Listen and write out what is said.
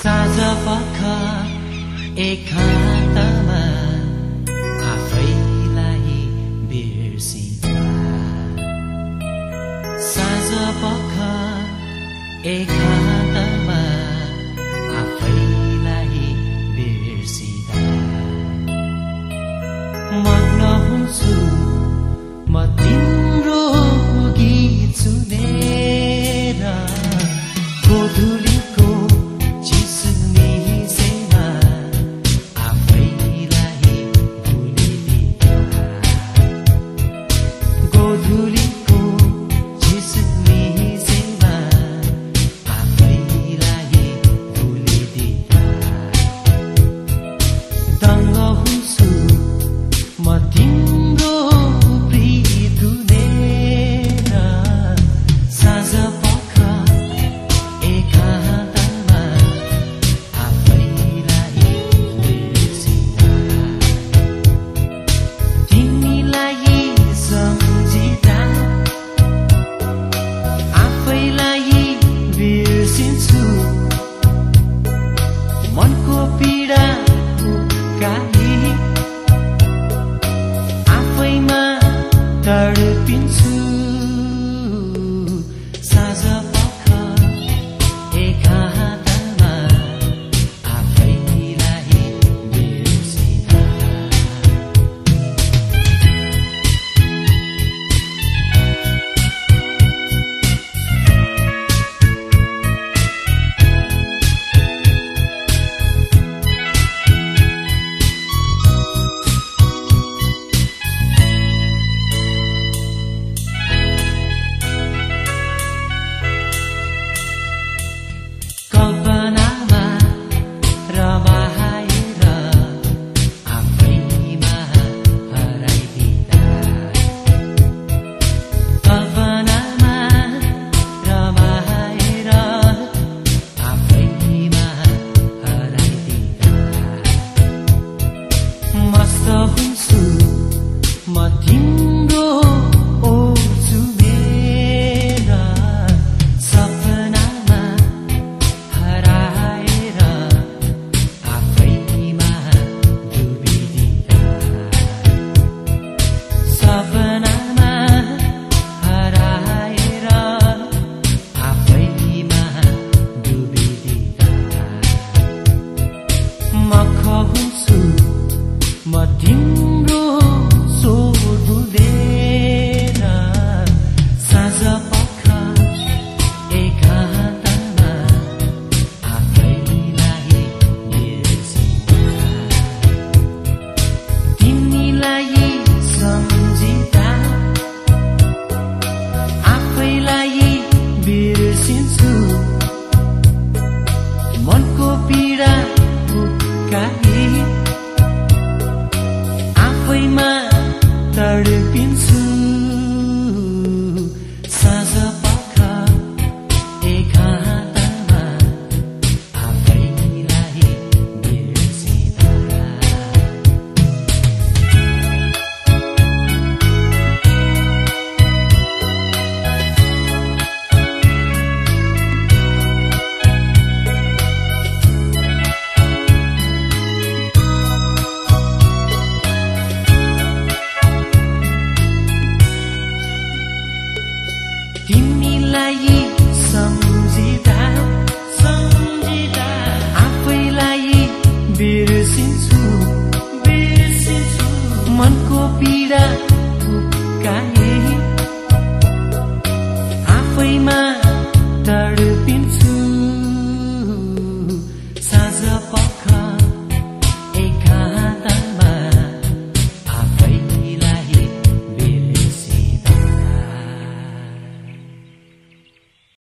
Sazavaka Eka एकान्तमा आफैलाई बिर्सिँदा मग्न हुन्छु sky म तिम्रो ओर्छु मेरा सपनामा हराएर आफैमा डुबिदिएर सपनामा हराएर आफैमा डुबिदिएर म 马丁